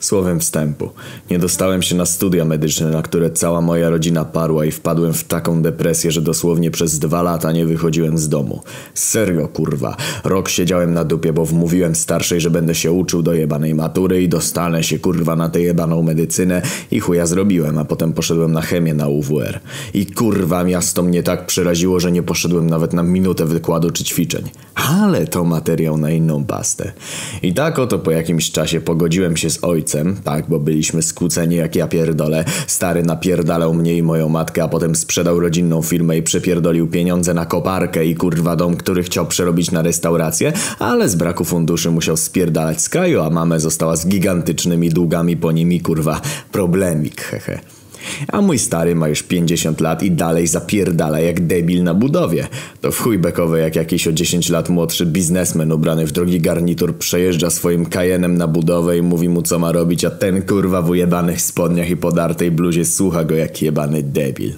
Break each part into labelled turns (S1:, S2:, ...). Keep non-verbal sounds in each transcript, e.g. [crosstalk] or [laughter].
S1: Słowem wstępu. Nie dostałem się na studia medyczne, na które cała moja rodzina parła i wpadłem w taką depresję, że dosłownie przez dwa lata nie wychodziłem z domu. Serio, kurwa. Rok siedziałem na dupie, bo wmówiłem starszej, że będę się uczył do jebanej matury i dostanę się, kurwa, na tę jebaną medycynę i chuja zrobiłem, a potem poszedłem na chemię na UWR. I kurwa, miasto mnie tak przeraziło, że nie poszedłem nawet na minutę wykładu czy ćwiczeń. Ale to materiał na inną pastę. I tak oto po jakimś czasie pogodziłem się z ojcem, tak, bo byliśmy skłóceni jak ja pierdolę. Stary napierdalał mnie i moją matkę, a potem sprzedał rodzinną firmę i przepierdolił pieniądze na koparkę i kurwa dom, który chciał przerobić na restaurację, ale z braku funduszy musiał spierdalać z kraju, a mamę została z gigantycznymi długami po nimi, kurwa, problemik, hehe. A mój stary ma już 50 lat i dalej zapierdala jak debil na budowie. To w chuj bekowe jak jakiś o 10 lat młodszy biznesmen ubrany w drogi garnitur przejeżdża swoim kajenem na budowę i mówi mu co ma robić, a ten kurwa w ujebanych spodniach i podartej bluzie słucha go jak jebany debil.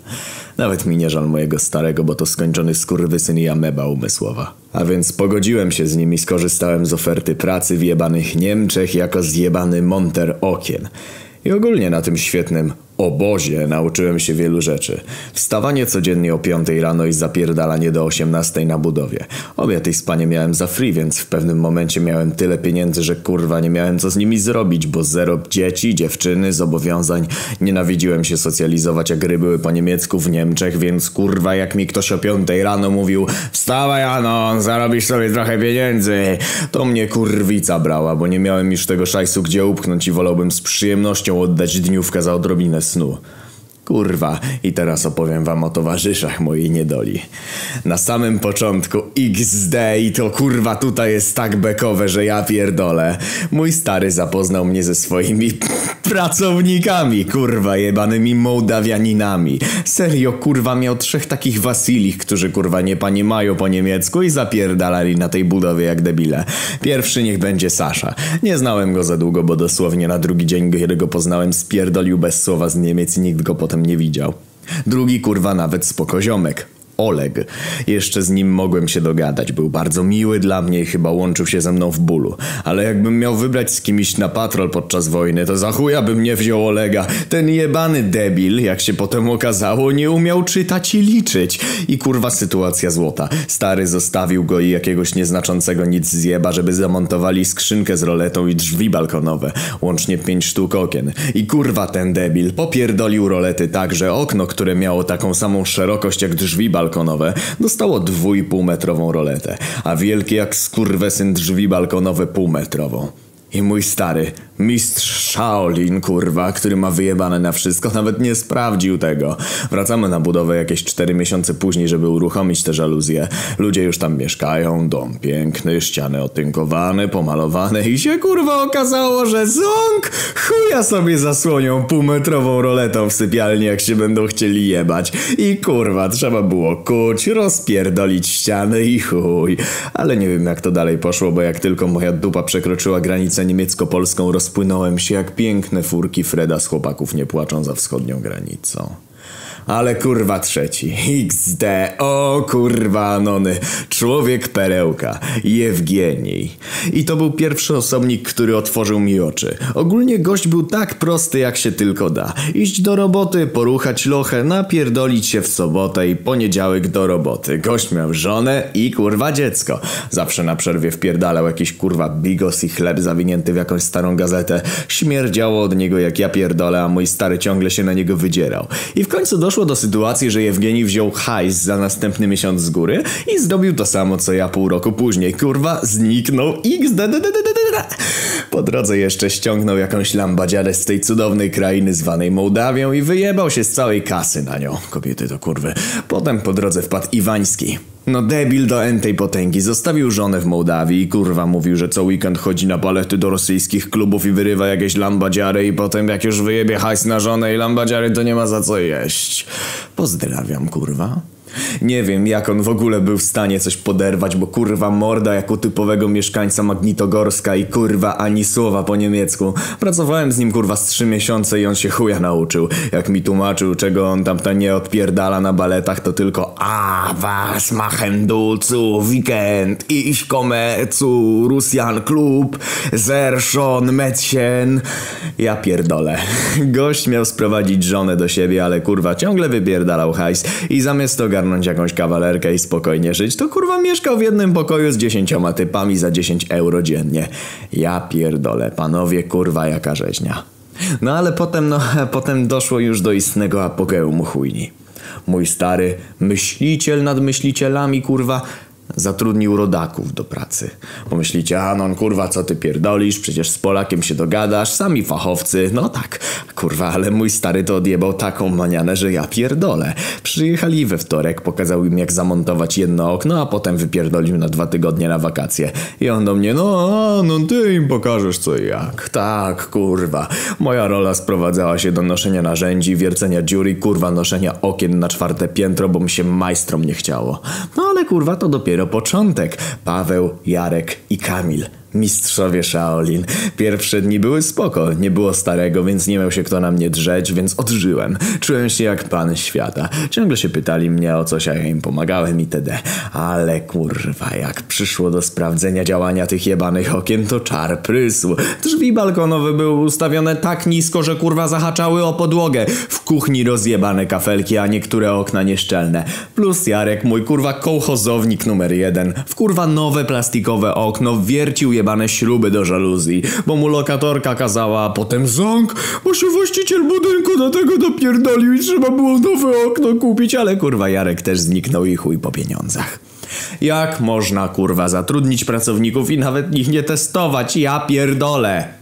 S1: Nawet mi nie żal mojego starego, bo to skończony skurwysyn i ameba umysłowa. A więc pogodziłem się z nim i skorzystałem z oferty pracy w jebanych Niemczech jako zjebany monter okien. I ogólnie na tym świetnym obozie nauczyłem się wielu rzeczy. Wstawanie codziennie o 5 rano i zapierdalanie do 18 na budowie. Obiad i spanie miałem za free, więc w pewnym momencie miałem tyle pieniędzy, że kurwa nie miałem co z nimi zrobić, bo zero dzieci, dziewczyny, zobowiązań. Nienawidziłem się socjalizować, a gry były po niemiecku w Niemczech, więc kurwa jak mi ktoś o 5 rano mówił Wstawaj Ano, zarobisz sobie trochę pieniędzy. To mnie kurwica brała, bo nie miałem już tego szajsu gdzie upchnąć i wolałbym z przyjemnością oddać dniówkę za odrobinę viens no. Kurwa, i teraz opowiem wam o towarzyszach mojej niedoli. Na samym początku XD i to kurwa tutaj jest tak bekowe, że ja pierdolę. Mój stary zapoznał mnie ze swoimi [laughs] pracownikami, kurwa, jebanymi Mołdawianinami. Serio, kurwa, miał trzech takich Wasilich, którzy kurwa nie pani mają po niemiecku i zapierdalali na tej budowie jak debile. Pierwszy niech będzie Sasza. Nie znałem go za długo, bo dosłownie na drugi dzień, kiedy go poznałem, spierdolił bez słowa z Niemiec i nikt go potem nie widział. Drugi kurwa nawet spokoziomek. Oleg. Jeszcze z nim mogłem się dogadać. Był bardzo miły dla mnie i chyba łączył się ze mną w bólu. Ale jakbym miał wybrać z kimś na patrol podczas wojny, to za chuja bym nie wziął Olega. Ten jebany debil, jak się potem okazało, nie umiał czytać i liczyć. I kurwa sytuacja złota. Stary zostawił go i jakiegoś nieznaczącego nic zjeba, żeby zamontowali skrzynkę z roletą i drzwi balkonowe. Łącznie pięć sztuk okien. I kurwa ten debil popierdolił rolety tak, że okno, które miało taką samą szerokość jak drzwi balkonowe, balkonowe dostało dwójpół metrową roletę, a wielkie jak skurwesyn drzwi balkonowe półmetrową. I mój stary, mistrz Shaolin, kurwa, który ma wyjebane na wszystko, [laughs] nawet nie sprawdził tego. Wracamy na budowę jakieś 4 miesiące później, żeby uruchomić te żaluzje. Ludzie już tam mieszkają, dom piękny, ściany otynkowane, pomalowane i się kurwa okazało, że ząg chuja sobie zasłonią półmetrową roletą w sypialni, jak się będą chcieli jebać. I kurwa, trzeba było kuć, rozpierdolić ściany i chuj. Ale nie wiem jak to dalej poszło, bo jak tylko moja dupa przekroczyła granicę niemiecko-polską, rozpłynąłem się jak piękne furki Freda z chłopaków nie płaczą za wschodnią granicą. Ale kurwa trzeci. XD. O kurwa anony. Człowiek perełka. Jewgenij. I to był pierwszy osobnik, który otworzył mi oczy. Ogólnie gość był tak prosty jak się tylko da. Iść do roboty, poruchać lochę, napierdolić się w sobotę i poniedziałek do roboty. Gość miał żonę i kurwa dziecko. Zawsze na przerwie wpierdalał jakiś kurwa bigos i chleb zawinięty w jakąś starą gazetę. Śmierdziało od niego jak ja pierdolę, a mój stary ciągle się na niego wydzierał. I w końcu doszło do sytuacji, że Jewgenii wziął hajs za następny miesiąc z góry i zrobił to samo co ja pół roku później. Kurwa, zniknął XD. Po drodze jeszcze ściągnął jakąś lambadziarę z tej cudownej krainy zwanej Mołdawią i wyjebał się z całej kasy na nią. Kobiety to kurwy. Potem po drodze wpadł Iwański. No debil do entej potęgi. Zostawił żonę w Mołdawii i kurwa mówił, że co weekend chodzi na balety do rosyjskich klubów i wyrywa jakieś lambadziary i potem jak już wyjebie hajs na żonę i lambadziary to nie ma za co jeść. Pozdrawiam kurwa. Nie wiem, jak on w ogóle był w stanie coś poderwać, bo kurwa morda jako typowego mieszkańca Magnitogorska i kurwa ani słowa po niemiecku. Pracowałem z nim kurwa z trzy miesiące i on się chuja nauczył. Jak mi tłumaczył, czego on tam ta nie odpierdala na baletach, to tylko A, was machen du zu weekend, ich komme zu Russian Club, Zerszon, Mädchen. Ja pierdolę. Gość miał sprowadzić żonę do siebie, ale kurwa ciągle wypierdalał hajs i zamiast ogarnąć jakąś kawalerkę i spokojnie żyć, to kurwa mieszkał w jednym pokoju z dziesięcioma typami za 10 euro dziennie. Ja pierdolę, panowie, kurwa jaka rzeźnia. No ale potem, no, [laughs] potem doszło już do istnego apogeum chujni. Mój stary myśliciel nad myślicielami, kurwa, Zatrudnił rodaków do pracy. Pomyślicie, a no kurwa, co ty pierdolisz, przecież z Polakiem się dogadasz, sami fachowcy. No tak, kurwa, ale mój stary to odjebał taką manianę, że ja pierdolę. Przyjechali we wtorek, pokazał im jak zamontować jedno okno, a potem wypierdolił na dwa tygodnie na wakacje. I on do mnie, no, no ty im pokażesz co i jak. Tak, kurwa. Moja rola sprowadzała się do noszenia narzędzi, wiercenia dziury, kurwa, noszenia okien na czwarte piętro, bo mi się majstrom nie chciało. No ale kurwa, to dopiero dopiero początek. Paweł, Jarek i Kamil. Mistrzowie Shaolin. Pierwsze dni były spoko, nie było starego, więc nie miał się kto na mnie drzeć, więc odżyłem. Czułem się jak pan świata. Ciągle się pytali mnie o coś, a ja im pomagałem itd. Ale kurwa, jak przyszło do sprawdzenia działania tych jebanych okien, to czar prysł. Drzwi balkonowe były ustawione tak nisko, że kurwa zahaczały o podłogę. W kuchni rozjebane kafelki, a niektóre okna nieszczelne. Plus Jarek, mój kurwa kołchozownik numer jeden. W kurwa nowe plastikowe okno wiercił je jebane śruby do żaluzji, bo mu lokatorka kazała, a potem ząg, bo się właściciel budynku do tego dopierdolił i trzeba było nowe okno kupić, ale kurwa Jarek też zniknął i chuj po pieniądzach. Jak można kurwa zatrudnić pracowników i nawet ich nie testować? Ja pierdolę.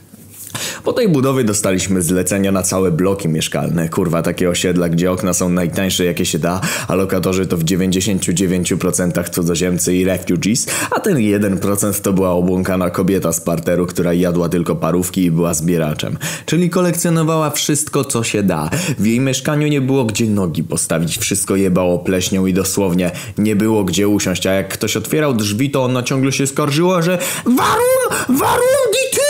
S1: Po tej budowie dostaliśmy zlecenia na całe bloki mieszkalne. Kurwa, takie osiedla, gdzie okna są najtańsze jakie się da, a lokatorzy to w 99% cudzoziemcy i refugees, a ten 1% to była obłąkana kobieta z parteru, która jadła tylko parówki i była zbieraczem. Czyli kolekcjonowała wszystko, co się da. W jej mieszkaniu nie było gdzie nogi postawić, wszystko jebało pleśnią i dosłownie nie było gdzie usiąść, a jak ktoś otwierał drzwi, to ona ciągle się skarżyła, że? Warum die Tür?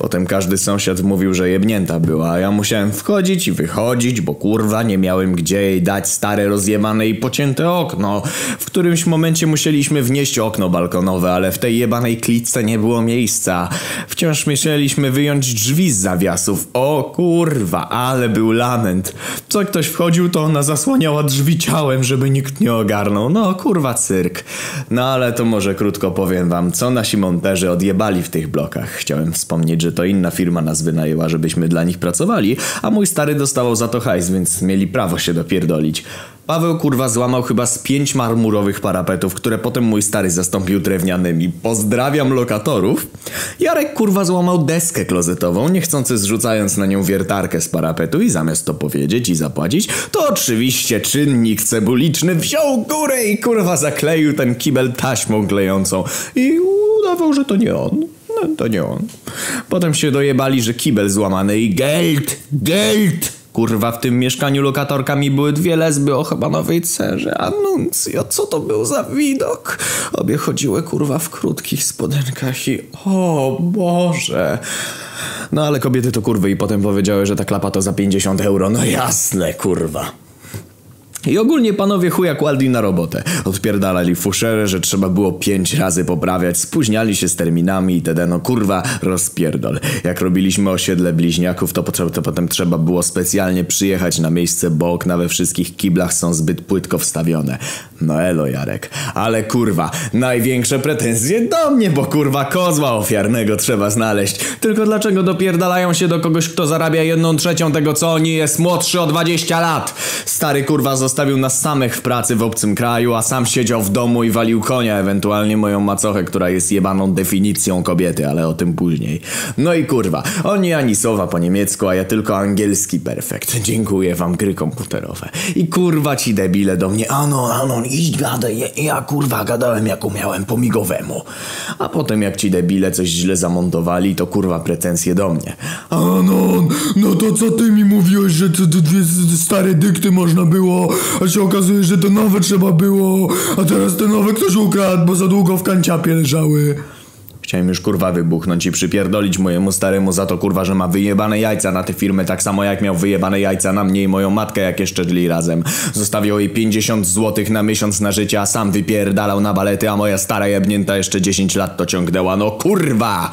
S1: Potem każdy sąsiad mówił, że jebnięta była, a ja musiałem wchodzić i wychodzić, bo kurwa nie miałem gdzie jej dać stare rozjebane i pocięte okno. W którymś momencie musieliśmy wnieść okno balkonowe, ale w tej jebanej klitce nie było miejsca. Wciąż myśleliśmy wyjąć drzwi z zawiasów. O kurwa, ale był lament. Co ktoś wchodził, to ona zasłaniała drzwi ciałem, żeby nikt nie ogarnął. No kurwa cyrk. No ale to może krótko powiem wam, co nasi monterzy odjebali w tych blokach. Chciałem wspomnieć, że że to inna firma nas wynajęła, żebyśmy dla nich pracowali, a mój stary dostawał za to hajs, więc mieli prawo się dopierdolić. Paweł kurwa złamał chyba z pięć marmurowych parapetów, które potem mój stary zastąpił drewnianymi. Pozdrawiam lokatorów. Jarek kurwa złamał deskę klozetową, niechcący zrzucając na nią wiertarkę z parapetu i zamiast to powiedzieć i zapłacić, to oczywiście czynnik cebuliczny wziął górę i kurwa zakleił ten kibel taśmą klejącą i udawał, że to nie on. No, to nie on. Potem się dojebali, że kibel złamany i geld, geld! Kurwa, w tym mieszkaniu lokatorkami były dwie lesby o chyba nowej cerze. Anuncjo, co to był za widok? Obie chodziły kurwa w krótkich spodenkach i... O Boże... No ale kobiety to kurwy i potem powiedziały, że ta klapa to za 50 euro. No jasne, kurwa. I ogólnie panowie chuja kładli na robotę. Odpierdalali fuszerę, że trzeba było pięć razy poprawiać, spóźniali się z terminami itd. No kurwa, rozpierdol. Jak robiliśmy osiedle bliźniaków, to, to potem trzeba było specjalnie przyjechać na miejsce, bo okna we wszystkich kiblach są zbyt płytko wstawione. No elo Jarek. Ale kurwa, największe pretensje do mnie, bo kurwa kozła ofiarnego trzeba znaleźć. Tylko dlaczego dopierdalają się do kogoś, kto zarabia jedną trzecią tego, co oni jest młodszy o 20 lat? Stary kurwa został zostawił nas samych w pracy w obcym kraju, a sam siedział w domu i walił konia, ewentualnie moją macochę, która jest jebaną definicją kobiety, ale o tym później. No i kurwa, oni ani słowa po niemiecku, a ja tylko angielski perfekt. Dziękuję wam, gry komputerowe. I kurwa ci debile do mnie, ano, ano, idź gadaj, ja, ja kurwa gadałem jak umiałem po migowemu. A potem jak ci debile coś źle zamontowali, to kurwa pretensje do mnie.
S2: Ano, no to co ty mi mówiłeś, że to dwie stare dykty można było a się okazuje, że to nowe trzeba było, a teraz te nowe ktoś ukradł, bo za długo w kanciapie leżały.
S1: Chciałem już kurwa wybuchnąć i przypierdolić mojemu staremu za to kurwa, że ma wyjebane jajca na tę firmę, tak samo jak miał wyjebane jajca na mnie i moją matkę, jak jeszcze żyli razem. Zostawiał jej 50 złotych na miesiąc na życie, a sam wypierdalał na balety, a moja stara jebnięta jeszcze 10 lat to ciągnęła. No kurwa!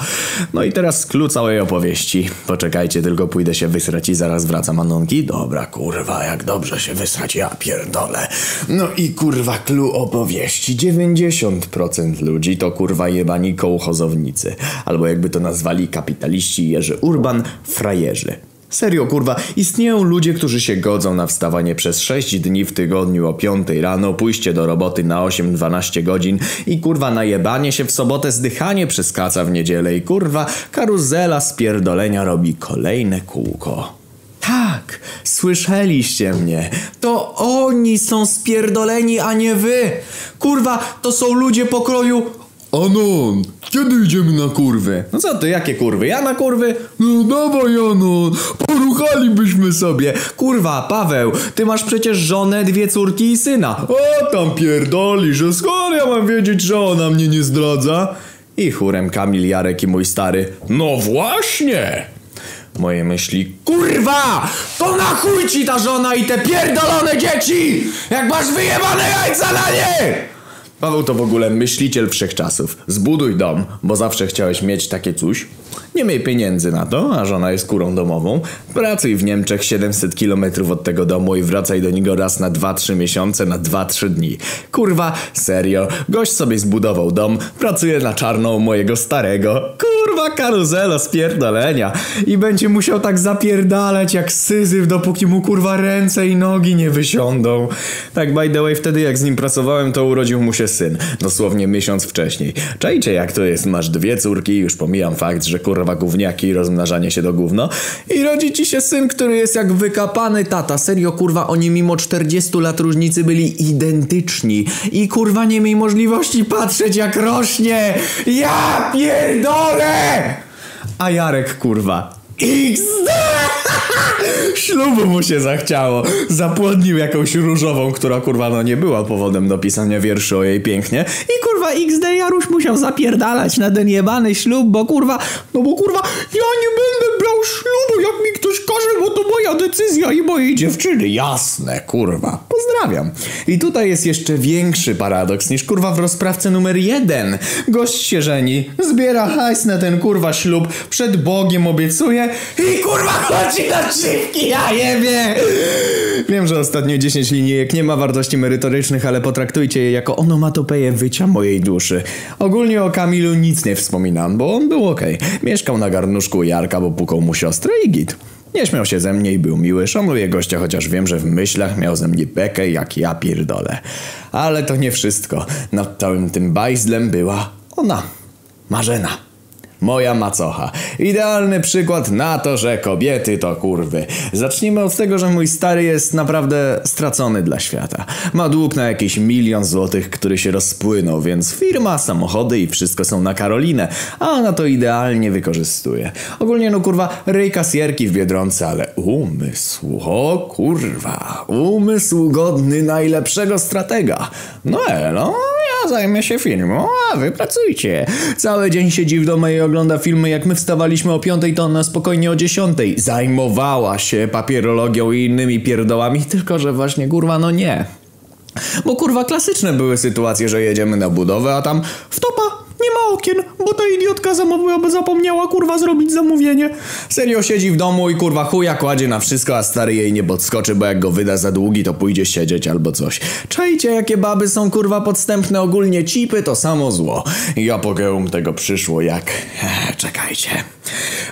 S1: No i teraz clue całej opowieści. Poczekajcie, tylko pójdę się wysrać i zaraz wracam Anonki. Dobra kurwa, jak dobrze się wysrać, ja pierdolę. No i kurwa clue opowieści. 90% ludzi to kurwa jebani kołchozownicy. Albo jakby to nazwali kapitaliści Jerzy Urban, frajerzy. Serio, kurwa, istnieją ludzie, którzy się godzą na wstawanie przez 6 dni w tygodniu o 5 rano, pójście do roboty na 8-12 godzin i kurwa najebanie się w sobotę, zdychanie przez kaca w niedzielę i kurwa karuzela spierdolenia robi kolejne kółko. Tak, słyszeliście mnie. To oni są spierdoleni, a nie wy. Kurwa, to są ludzie pokroju
S2: Anon, kiedy idziemy na kurwę?
S1: No co ty, jakie kurwy? Ja na kurwy?
S2: No dawaj Anon, poruchalibyśmy sobie.
S1: Kurwa, Paweł, ty masz przecież żonę, dwie córki i syna.
S2: O tam pierdoli, że skąd ja mam wiedzieć, że ona mnie nie zdradza?
S1: I chórem Kamil, Jarek i mój stary.
S2: No właśnie!
S1: Moje myśli, kurwa! To na chuj ci ta żona i te pierdolone dzieci! Jak masz wyjebane jajca na nie! Paweł to w ogóle myśliciel wszechczasów. Zbuduj dom, bo zawsze chciałeś mieć takie coś. Nie miej pieniędzy na to, a żona jest kurą domową. Pracuj w Niemczech 700 km od tego domu i wracaj do niego raz na 2-3 miesiące, na 2-3 dni. Kurwa, serio, gość sobie zbudował dom, pracuje na czarną mojego starego. Kurwa, karuzelo spierdolenia. I będzie musiał tak zapierdalać jak syzyf, dopóki mu kurwa ręce i nogi nie wysiądą. Tak by the way, wtedy jak z nim pracowałem, to urodził mu się syn. Dosłownie miesiąc wcześniej. Czajcie jak to jest, masz dwie córki, już pomijam fakt, że kurwa gówniaki i rozmnażanie się do gówno. I rodzi ci się syn, który jest jak wykapany tata. Serio kurwa, oni mimo 40 lat różnicy byli identyczni. I kurwa nie miej możliwości patrzeć jak rośnie. Ja pierdolę! A Jarek kurwa. XD! [laughs] Ślubu mu się zachciało. Zapłodnił jakąś różową, która kurwa no nie była powodem do pisania wierszy o jej pięknie. I kurwa XD Jaruś musiał zapierdalać na ten jebany ślub, bo kurwa, no bo kurwa ja nie będę brał ślubu, jak mi ktoś każe, bo to moja decyzja i mojej dziewczyny. Jasne, kurwa. Pozdrawiam. I tutaj jest jeszcze większy paradoks niż kurwa w rozprawce numer jeden. Gość się żeni, zbiera hajs na ten kurwa ślub, przed Bogiem obiecuje i kurwa chodzi na szybki, ja jebie! Wiem, że ostatnio 10 linijek nie ma wartości merytorycznych, ale potraktujcie je jako onomatopeję wycia mojej duszy. Ogólnie o Kamilu nic nie wspominam, bo on był okej. Mieszkał na garnuszku Jarka, bo pukał mu siostrę i git. Nie śmiał się ze mnie i był miły. Szanuję gościa, chociaż wiem, że w myślach miał ze mnie bekę jak ja pierdolę. Ale to nie wszystko. Nad całym tym bajzlem była ona. Marzena. Moja macocha. Idealny przykład na to, że kobiety to kurwy. Zacznijmy od tego, że mój stary jest naprawdę stracony dla świata. Ma dług na jakiś milion złotych, który się rozpłynął, więc firma, samochody i wszystko są na Karolinę, a ona to idealnie wykorzystuje. Ogólnie no kurwa, rej kasjerki w Biedronce, ale umysł, o kurwa, umysł godny najlepszego stratega. No elo, ja zajmę się firmą, a wy pracujcie. Cały dzień siedzi w domu i ogląda filmy, jak my wstawaliśmy o piątej, to ona spokojnie o dziesiątej. Zajmowała się papierologią i innymi pierdołami, tylko że właśnie kurwa no nie. Bo kurwa klasyczne były sytuacje, że jedziemy na budowę, a tam wtopa, nie ma okien, bo ta idiotka zamówiła, zapomniała kurwa zrobić zamówienie. Serio siedzi w domu i kurwa chuja kładzie na wszystko, a stary jej nie podskoczy, bo jak go wyda za długi, to pójdzie siedzieć albo coś. Czajcie jakie baby są kurwa podstępne, ogólnie cipy to samo zło. I apogeum tego przyszło jak... [laughs] Czekajcie.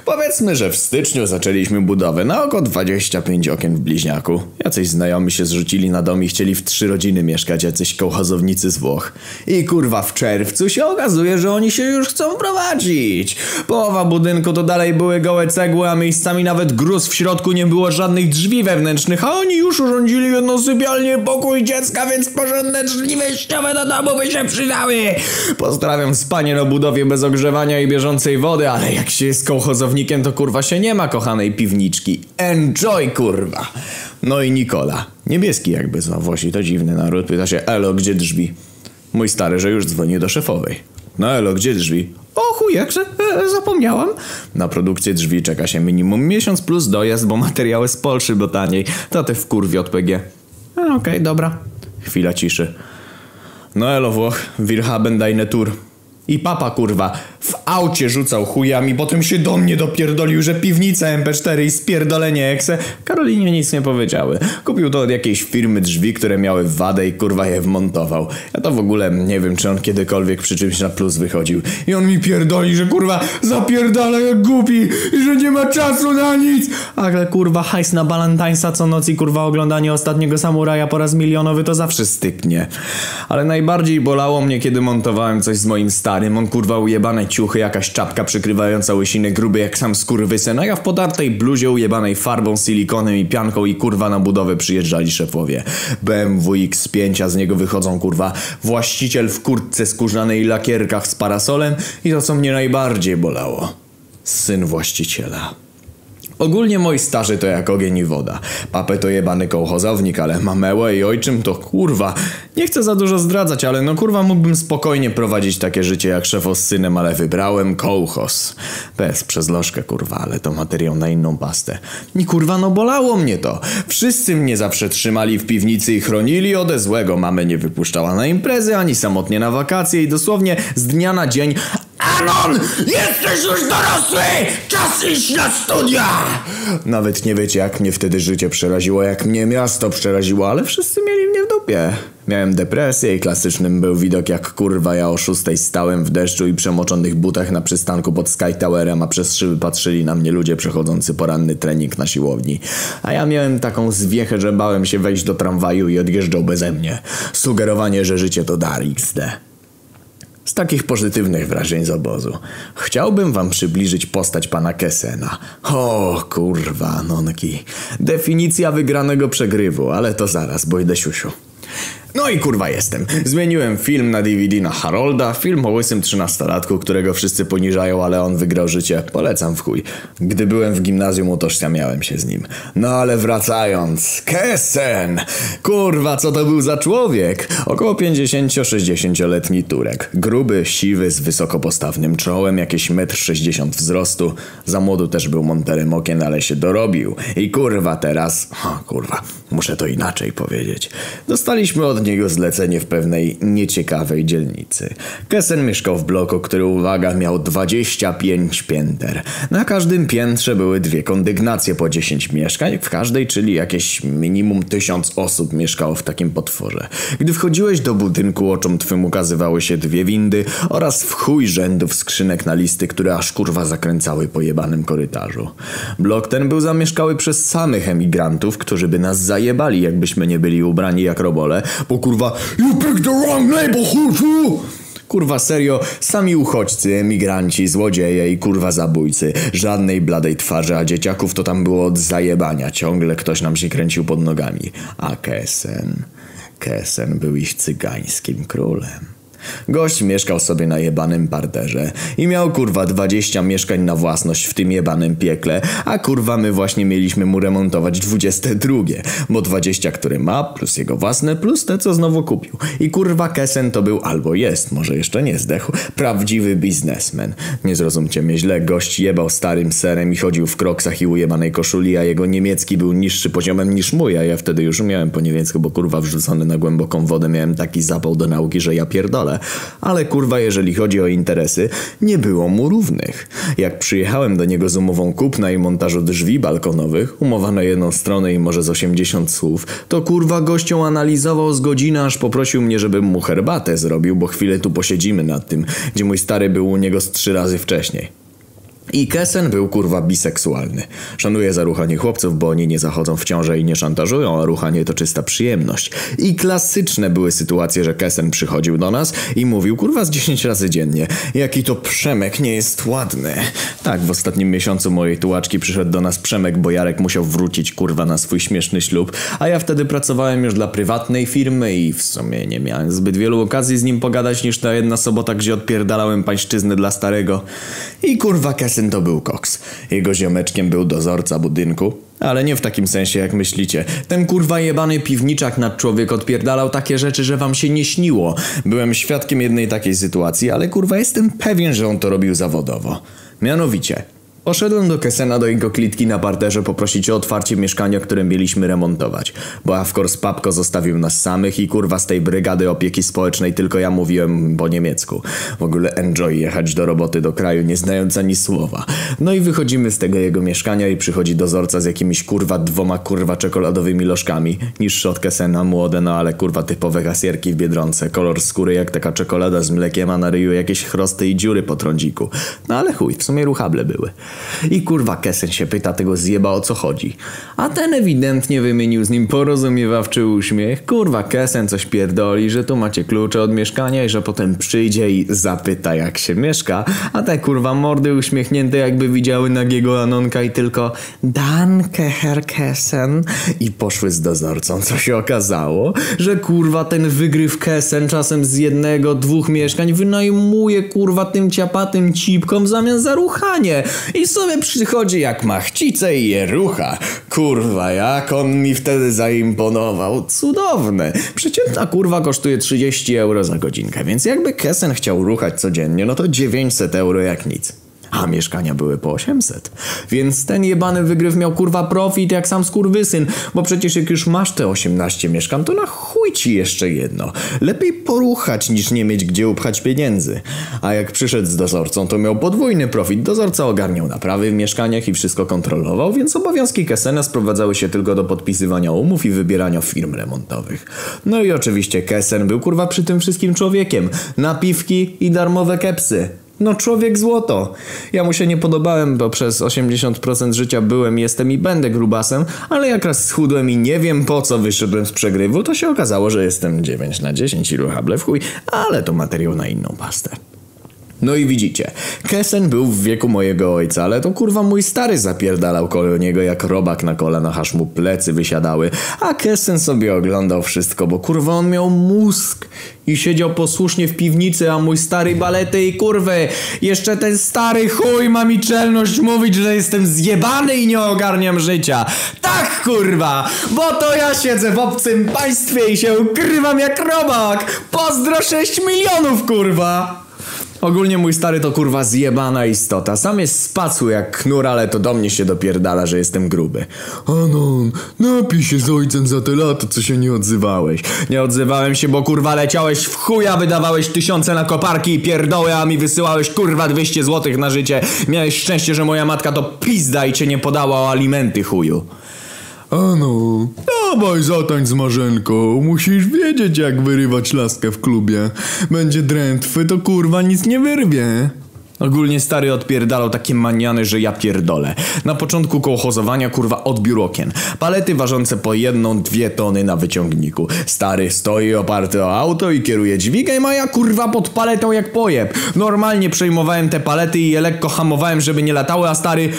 S1: Powiedzmy, że w styczniu zaczęliśmy budowę na oko 25 okien w bliźniaku. Jacyś znajomi się zrzucili na dom i chcieli w trzy rodziny mieszkać, jacyś kołchozownicy z Włoch. I kurwa w czerwcu się okazuje, że oni się już chcą prowadzić. Połowa budynku to dalej były gołe cegły, a miejscami nawet gruz w środku nie było żadnych drzwi wewnętrznych, a oni już urządzili jedną sypialnię, pokój dziecka, więc porządne drzwi wejściowe do domu by się przydały. Pozdrawiam spanie na budowie bez ogrzewania i bieżącej wody, ale jak się jest kołchozownikiem to kurwa się nie ma kochanej piwniczki. Enjoy kurwa. No i Nikola. Niebieski jakby znowu to dziwny naród. Pyta się, elo, gdzie drzwi? Mój stary, że już dzwoni do szefowej. No elo, gdzie drzwi? O chujekże, e, zapomniałam. Na produkcję drzwi czeka się minimum miesiąc plus dojazd, bo materiały z Polszy, bo taniej. To te w kurwie od PG. Okej, okay, dobra. Chwila ciszy. No elo Włoch, wir haben deine Tour. I papa kurwa aucie rzucał chujami, potem się do mnie dopierdolił, że piwnica MP4 i spierdolenie ekse. Karolinie nic nie powiedziały. Kupił to od jakiejś firmy drzwi, które miały wadę i kurwa je wmontował. Ja to w ogóle nie wiem, czy on kiedykolwiek przy czymś na plus wychodził. I on mi pierdoli, że kurwa zapierdala jak głupi i że nie ma czasu na nic. Ale kurwa hajs na Balantańsa co noc i kurwa oglądanie ostatniego samuraja po raz milionowy to zawsze styknie. Ale najbardziej bolało mnie, kiedy montowałem coś z moim starym. On kurwa ujebane ciuchy, jakaś czapka przykrywająca łysiny gruby jak sam skurwysyn, a ja w podartej bluzie ujebanej farbą, silikonem i pianką i kurwa na budowę przyjeżdżali szefowie. BMW X5, a z niego wychodzą kurwa właściciel w kurtce skórzanej i lakierkach z parasolem i to co mnie najbardziej bolało. Syn właściciela. Ogólnie moi starzy to jak ogień i woda. Papę to jebany kołchozownik, ale mamełę i ojczym to kurwa. Nie chcę za dużo zdradzać, ale no kurwa mógłbym spokojnie prowadzić takie życie jak szefo z synem, ale wybrałem kołchoz. Bez, przez lożkę kurwa, ale to materiał na inną pastę. I kurwa no bolało mnie to. Wszyscy mnie zawsze trzymali w piwnicy i chronili ode złego. Mamy nie wypuszczała na imprezy, ani samotnie na wakacje i dosłownie z dnia na dzień
S2: Anon! Jesteś już dorosły! Czas iść na studia!
S1: Nawet nie wiecie, jak mnie wtedy życie przeraziło, jak mnie miasto przeraziło, ale wszyscy mieli mnie w dupie. Miałem depresję i klasycznym był widok, jak kurwa ja o szóstej stałem w deszczu i przemoczonych butach na przystanku pod Sky Towerem, a przez szyby patrzyli na mnie ludzie przechodzący poranny trening na siłowni. A ja miałem taką zwiechę, że bałem się wejść do tramwaju i odjeżdżał beze mnie. Sugerowanie, że życie to dar XD. Z takich pozytywnych wrażeń z obozu. Chciałbym wam przybliżyć postać pana Kessena. O, kurwa, nonki. Definicja wygranego przegrywu, ale to zaraz, bo idę siusiu. No i kurwa jestem. Zmieniłem film na DVD na Harolda, film o łysym trzynastolatku, którego wszyscy poniżają, ale on wygrał życie. Polecam w chuj. Gdy byłem w gimnazjum utożsamiałem się z nim. No ale wracając. Kesen! Kurwa, co to był za człowiek? Około 50-60-letni Turek. Gruby, siwy, z wysoko postawnym czołem, jakieś 1,60 m wzrostu. Za młodu też był monterem okien, ale się dorobił. I kurwa teraz... O, kurwa, muszę to inaczej powiedzieć. Dostaliśmy od niego zlecenie w pewnej nieciekawej dzielnicy. Kesen mieszkał w bloku, który, uwaga, miał 25 pięter. Na każdym piętrze były dwie kondygnacje po 10 mieszkań, w każdej, czyli jakieś minimum 1000 osób mieszkało w takim potworze. Gdy wchodziłeś do budynku, oczom twym ukazywały się dwie windy oraz w chuj rzędów skrzynek na listy, które aż kurwa zakręcały po jebanym korytarzu. Blok ten był zamieszkały przez samych emigrantów, którzy by nas zajebali, jakbyśmy nie byli ubrani jak robole, bo kurwa You picked the wrong neighborhood, fool! Kurwa serio, sami uchodźcy, emigranci, złodzieje i kurwa zabójcy. Żadnej bladej twarzy, a dzieciaków to tam było od zajebania. Ciągle ktoś nam się kręcił pod nogami. A Kesen... Kesen był ich cygańskim królem. Gość mieszkał sobie na jebanym parterze i miał kurwa 20 mieszkań na własność w tym jebanym piekle, a kurwa my właśnie mieliśmy mu remontować 22, bo 20, które ma, plus jego własne, plus te, co znowu kupił. I kurwa Kesen to był albo jest, może jeszcze nie zdechł, prawdziwy biznesmen. Nie zrozumcie mnie źle, gość jebał starym serem i chodził w kroksach i ujebanej koszuli, a jego niemiecki był niższy poziomem niż mój, a ja wtedy już umiałem po niemiecku, bo kurwa wrzucony na głęboką wodę miałem taki zapał do nauki, że ja pierdolę ale kurwa jeżeli chodzi o interesy, nie było mu równych. Jak przyjechałem do niego z umową kupna i montażu drzwi balkonowych, umowa na jedną stronę i może z 80 słów, to kurwa gością analizował z godziny, aż poprosił mnie, żebym mu herbatę zrobił, bo chwilę tu posiedzimy nad tym, gdzie mój stary był u niego z trzy razy wcześniej. I Kesen był kurwa biseksualny. Szanuje zaruchanie chłopców, bo oni nie zachodzą w ciążę i nie szantażują, a ruchanie to czysta przyjemność. I klasyczne były sytuacje, że Kesen przychodził do nas i mówił kurwa z 10 razy dziennie, jaki to Przemek nie jest ładny. Tak, w ostatnim miesiącu mojej tułaczki przyszedł do nas Przemek, bo Jarek musiał wrócić kurwa na swój śmieszny ślub, a ja wtedy pracowałem już dla prywatnej firmy i w sumie nie miałem zbyt wielu okazji z nim pogadać niż ta jedna sobota, gdzie odpierdalałem pańszczyznę dla starego. I kurwa Kesen Kesyn to był koks. Jego ziomeczkiem był dozorca budynku, ale nie w takim sensie jak myślicie. Ten kurwa jebany piwniczak nad człowiek odpierdalał takie rzeczy, że wam się nie śniło. Byłem świadkiem jednej takiej sytuacji, ale kurwa jestem pewien, że on to robił zawodowo. Mianowicie, Poszedłem do Kesena do jego klitki na parterze poprosić o otwarcie mieszkania, które mieliśmy remontować. Bo of course papko zostawił nas samych i kurwa z tej brygady opieki społecznej tylko ja mówiłem po niemiecku. W ogóle enjoy jechać do roboty do kraju nie znając ani słowa. No i wychodzimy z tego jego mieszkania i przychodzi dozorca z jakimiś kurwa dwoma kurwa czekoladowymi lożkami. Niższe od Kesena, młode, no ale kurwa typowe kasierki w Biedronce. Kolor skóry jak taka czekolada z mlekiem, a na ryju jakieś chrosty i dziury po trądziku. No ale chuj, w sumie ruchable były. I kurwa Kesen się pyta tego zjeba o co chodzi. A ten ewidentnie wymienił z nim porozumiewawczy uśmiech. Kurwa Kesen coś pierdoli, że tu macie klucze od mieszkania i że potem przyjdzie i zapyta jak się mieszka. A te kurwa mordy uśmiechnięte jakby widziały nagiego Anonka i tylko Danke Herr Kesen i poszły z dozorcą. Co się okazało? Że kurwa ten wygryw Kesen czasem z jednego, dwóch mieszkań wynajmuje kurwa tym ciapatym cipkom w zamian za ruchanie. I sobie przychodzi jak machcice i je rucha. Kurwa, jak on mi wtedy zaimponował. Cudowne. Przeciętna kurwa kosztuje 30 euro za godzinkę, więc jakby Kesen chciał ruchać codziennie, no to 900 euro jak nic. A mieszkania były po 800. Więc ten jebany wygryw miał kurwa profit jak sam skurwysyn, bo przecież jak już masz te 18 mieszkan, to na chuj ci jeszcze jedno. Lepiej poruchać niż nie mieć gdzie upchać pieniędzy. A jak przyszedł z dozorcą, to miał podwójny profit. Dozorca ogarniał naprawy w mieszkaniach i wszystko kontrolował, więc obowiązki Kesena sprowadzały się tylko do podpisywania umów i wybierania firm remontowych. No i oczywiście Kesen był kurwa przy tym wszystkim człowiekiem. Napiwki i darmowe kepsy. No człowiek złoto. Ja mu się nie podobałem, bo przez 80% życia byłem, jestem i będę grubasem, ale jak raz schudłem i nie wiem po co wyszedłem z przegrywu, to się okazało, że jestem 9 na 10 i ruchable w chuj, ale to materiał na inną pastę. No i widzicie, Kesen był w wieku mojego ojca, ale to kurwa mój stary zapierdalał koło niego jak robak na kolanach, aż mu plecy wysiadały, a Kesen sobie oglądał wszystko, bo kurwa on miał mózg i siedział posłusznie w piwnicy, a mój stary balety i kurwy, jeszcze ten stary chuj ma mi czelność mówić, że jestem zjebany i nie ogarniam życia. Tak kurwa, bo to ja siedzę w obcym państwie i się ukrywam jak robak. Pozdro 6 milionów kurwa. Ogólnie mój stary to kurwa zjebana istota. Sam jest spacły jak knur, ale to do mnie się dopierdala, że jestem gruby.
S2: Anon, napij się z ojcem za te lata, co się nie odzywałeś.
S1: Nie odzywałem się, bo kurwa leciałeś w chuja, wydawałeś tysiące na koparki i pierdoły, a mi wysyłałeś kurwa 200 złotych na życie. Miałeś szczęście, że moja matka to pizda i cię nie podała o alimenty chuju.
S2: Ano, dawaj zatańcz z Marzenką. Musisz wiedzieć, jak wyrywać laskę w klubie. Będzie drętwy, to kurwa nic nie wyrwie.
S1: Ogólnie stary odpierdalał takie maniany, że ja pierdolę. Na początku kołchozowania kurwa odbiór okien. Palety ważące po jedną, dwie tony na wyciągniku. Stary stoi oparty o auto i kieruje dźwigiem, a ja kurwa pod paletą jak pojeb. Normalnie przejmowałem te palety i je lekko hamowałem, żeby nie latały, a stary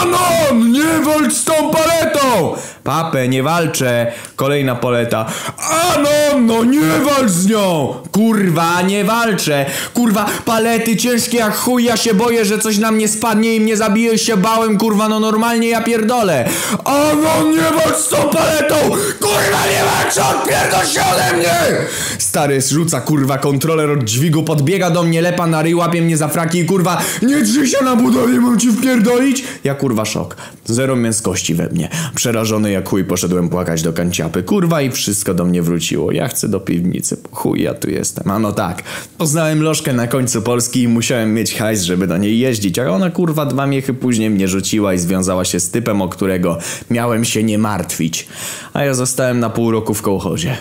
S2: Anon, nie walcz z tą paletą!
S1: Papę, nie walczę. Kolejna paleta.
S2: Anon, no nie walcz z nią!
S1: Kurwa, nie walczę. Kurwa, palety ciężkie jak chuj, ja się boję, że coś na mnie spadnie i mnie zabije, się bałem, kurwa, no normalnie ja pierdolę.
S2: Anon, nie walcz z tą paletą! Kurwa, nie walcz, odpierdol się ode mnie!
S1: Stary rzuca kurwa kontroler od dźwigu, podbiega do mnie, lepa na ryj, łapie mnie za fraki i kurwa
S2: Nie drzyj się na budowie, mam ci wpierdolić!
S1: Ja kurwa szok. Zero męskości we mnie. Przerażony jak chuj poszedłem płakać do kanciapy. Kurwa i wszystko do mnie wróciło. Ja chcę do piwnicy. Chuj, ja tu jestem. A no tak. Poznałem lożkę na końcu Polski i musiałem mieć hajs, żeby do niej jeździć. A ona kurwa dwa miechy później mnie rzuciła i związała się z typem, o którego miałem się nie martwić. A ja zostałem na pół roku w kołchozie.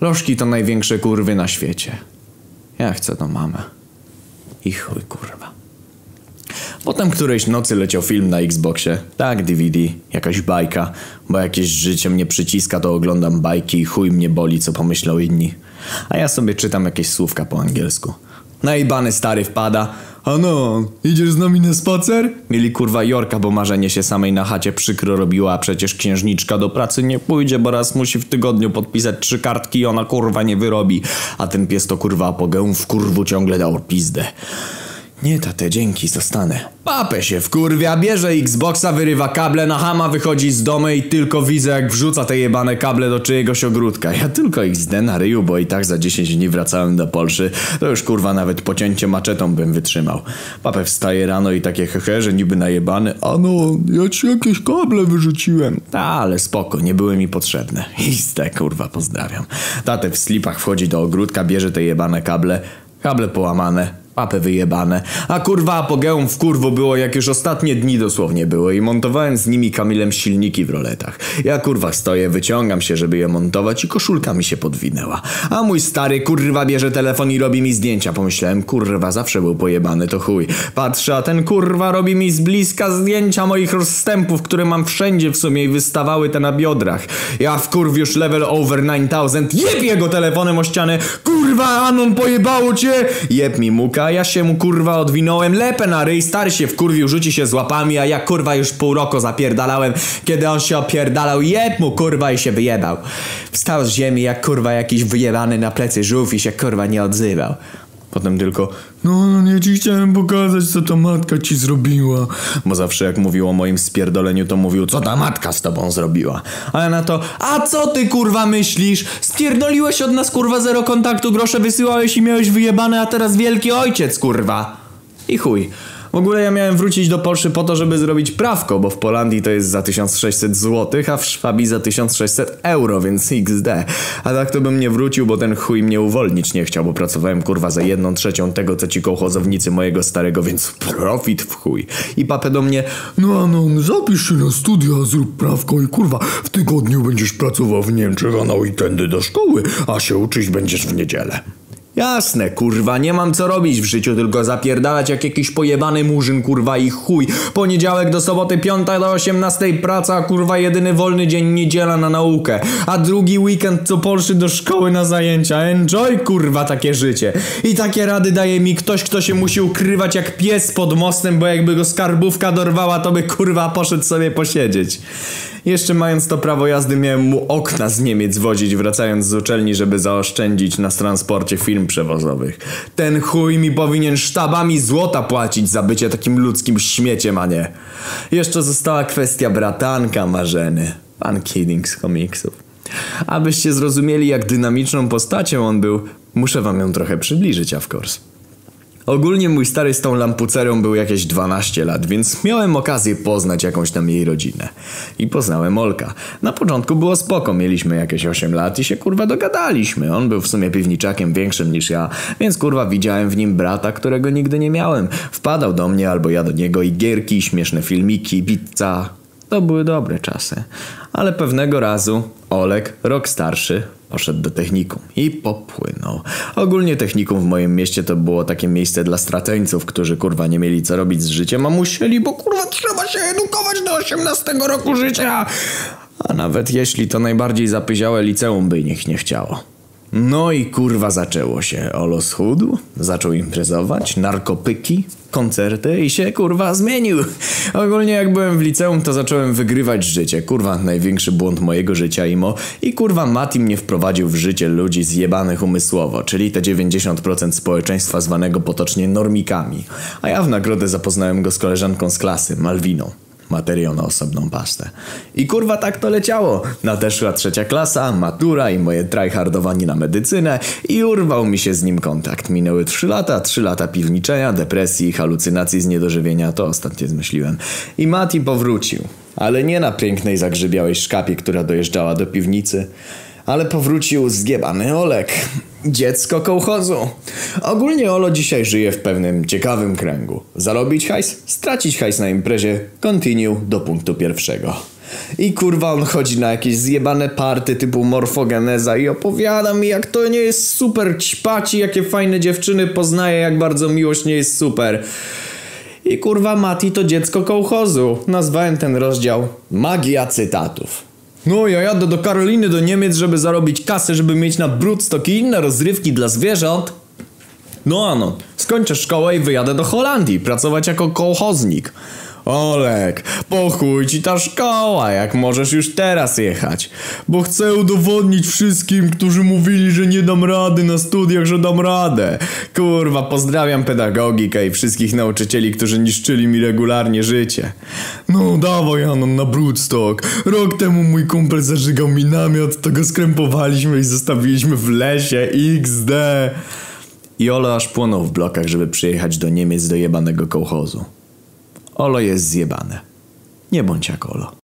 S1: Lożki to największe kurwy na świecie. Ja chcę do mamy. I chuj kurwa. Potem którejś nocy leciał film na Xboxie. Tak, DVD, jakaś bajka. Bo jakieś życie mnie przyciska, to oglądam bajki i chuj mnie boli, co pomyślą inni. A ja sobie czytam jakieś słówka po angielsku. Najbany stary wpada.
S2: Anon, idziesz z nami na spacer?
S1: Mieli kurwa Jorka, bo marzenie się samej na chacie przykro robiła, a przecież księżniczka do pracy nie pójdzie, bo raz musi w tygodniu podpisać trzy kartki i ona kurwa nie wyrobi. A ten pies to kurwa apogeum w kurwu ciągle dał pizdę. Nie, tate, dzięki, zostanę. Papę się wkurwia, bierze Xboxa, wyrywa kable, na hama wychodzi z domu i tylko widzę jak wrzuca te jebane kable do czyjegoś ogródka. Ja tylko XD na ryju, bo i tak za 10 dni wracałem do Polszy. To już kurwa nawet pocięcie maczetą bym wytrzymał. Papę wstaje rano i takie hehe, że niby najebany. A no, ja ci jakieś kable wyrzuciłem. Ta, ale spoko, nie były mi potrzebne. [laughs] XD kurwa, pozdrawiam. Tatę w slipach wchodzi do ogródka, bierze te jebane kable. Kable połamane, papę wyjebane. A kurwa apogeum w kurwu było jak już ostatnie dni dosłownie było i montowałem z nimi Kamilem silniki w roletach. Ja kurwa stoję, wyciągam się, żeby je montować i koszulka mi się podwinęła. A mój stary kurwa bierze telefon i robi mi zdjęcia. Pomyślałem, kurwa, zawsze był pojebany, to chuj. Patrzę, a ten kurwa robi mi z bliska zdjęcia moich rozstępów, które mam wszędzie w sumie i wystawały te na biodrach. Ja w kurw już level over 9000, jeb jego telefonem o ścianę. Kurwa, Anon, pojebało cię! Jeb mi muka, ja się mu kurwa odwinąłem, lepę na ryj, stary się wkurwił, rzuci się z łapami, a ja kurwa już pół roku zapierdalałem, kiedy on się opierdalał, jeb mu kurwa i się wyjebał. Wstał z ziemi jak kurwa jakiś wyjebany na plecy żółw i się kurwa nie odzywał. Potem tylko,
S2: No, no nie ci chciałem pokazać, co ta matka ci zrobiła.
S1: bo zawsze jak mówił o moim spierdoleniu, to mówił, co ta matka z tobą zrobiła. A ja na to, a co ty kurwa myślisz? Spierdoliłeś od nas kurwa zero kontaktu, grosze wysyłałeś i miałeś wyjebane, a teraz wielki ojciec kurwa. I chuj. W ogóle ja miałem wrócić do Polszy po to, żeby zrobić prawko, bo w Polandii to jest za 1600 zł, a w Szwabii za 1600 euro, więc XD. A tak to bym nie wrócił, bo ten chuj mnie uwolnić nie chciał, bo pracowałem kurwa za jedną trzecią tego, co ci kołchozownicy mojego starego, więc profit w chuj. I papę do mnie,
S2: No, a no, zapisz się na studia, zrób prawko i kurwa, w tygodniu będziesz pracował w Niemczech, a na weekendy do szkoły, a się uczyć będziesz w niedzielę.
S1: Jasne, kurwa, nie mam co robić w życiu, tylko zapierdalać jak jakiś pojebany murzyn, kurwa i chuj. Poniedziałek do soboty, piąta do osiemnastej praca, kurwa, jedyny wolny dzień, niedziela na naukę. A drugi weekend co Polszy do szkoły na zajęcia. Enjoy, kurwa, takie życie. I takie rady daje mi ktoś, kto się musi ukrywać jak pies pod mostem, bo jakby go skarbówka dorwała, to by kurwa poszedł sobie posiedzieć. Jeszcze mając to prawo jazdy miałem mu okna z Niemiec wozić wracając z uczelni, żeby zaoszczędzić na transporcie firm przewozowych. Ten chuj mi powinien sztabami złota płacić za bycie takim ludzkim śmieciem, a nie. Jeszcze została kwestia bratanka Marzeny. Pan Kidding z komiksów. Abyście zrozumieli jak dynamiczną postacią on był, muszę wam ją trochę przybliżyć, of course. Ogólnie mój stary z tą lampucerą był jakieś 12 lat, więc miałem okazję poznać jakąś tam jej rodzinę. I poznałem Olka. Na początku było spoko, mieliśmy jakieś 8 lat i się kurwa dogadaliśmy. On był w sumie piwniczakiem większym niż ja, więc kurwa widziałem w nim brata, którego nigdy nie miałem. Wpadał do mnie albo ja do niego i gierki, śmieszne filmiki, pizza. To były dobre czasy. Ale pewnego razu Olek, rok starszy, poszedł do technikum i popłynął. Ogólnie technikum w moim mieście to było takie miejsce dla strateńców, którzy kurwa nie mieli co robić z życiem, a musieli, bo kurwa trzeba się edukować do 18 roku życia. A nawet jeśli to najbardziej zapyziałe liceum by ich nie chciało. No i kurwa zaczęło się. Olo schudł, zaczął imprezować, narkopyki, koncerty i się kurwa zmienił. Ogólnie jak byłem w liceum, to zacząłem wygrywać życie. Kurwa, największy błąd mojego życia imo. I kurwa Mati mnie wprowadził w życie ludzi zjebanych umysłowo, czyli te 90% społeczeństwa zwanego potocznie normikami. A ja w nagrodę zapoznałem go z koleżanką z klasy, Malwiną materiał na osobną pastę. I kurwa tak to leciało. Nadeszła trzecia klasa, matura i moje tryhardowanie na medycynę i urwał mi się z nim kontakt. Minęły trzy lata, trzy lata piwniczenia, depresji, halucynacji z niedożywienia, to ostatnio zmyśliłem. I Mati powrócił. Ale nie na pięknej zagrzybiałej szkapie, która dojeżdżała do piwnicy, ale powrócił zgiebany Olek. Dziecko kołchozu. Ogólnie Olo dzisiaj żyje w pewnym ciekawym kręgu. Zarobić hajs, stracić hajs na imprezie, continue do punktu pierwszego. I kurwa on chodzi na jakieś zjebane party typu morfogeneza i opowiada mi jak to nie jest super ćpaci, jakie fajne dziewczyny poznaje, jak bardzo miłość nie jest super. I kurwa Mati to dziecko kołchozu. Nazwałem ten rozdział Magia cytatów. No, ja jadę do Karoliny do Niemiec, żeby zarobić kasę, żeby mieć na Broodstock i inne rozrywki dla zwierząt. No ano, skończę szkołę i wyjadę do Holandii, pracować jako kołchoznik. Olek, pochuj ci ta szkoła, jak możesz już teraz jechać.
S2: Bo chcę udowodnić wszystkim, którzy mówili, że nie dam rady na studiach, że dam radę.
S1: Kurwa, pozdrawiam pedagogikę i wszystkich nauczycieli, którzy niszczyli mi regularnie życie.
S2: No dawaj Anon na Broodstock. Rok temu mój kumpel zażygał mi namiot, to go skrępowaliśmy i zostawiliśmy w lesie XD.
S1: I Olo aż płonął w blokach, żeby przyjechać do Niemiec do jebanego kołchozu. Olo jest zjebane. Nie bądź jak Olo.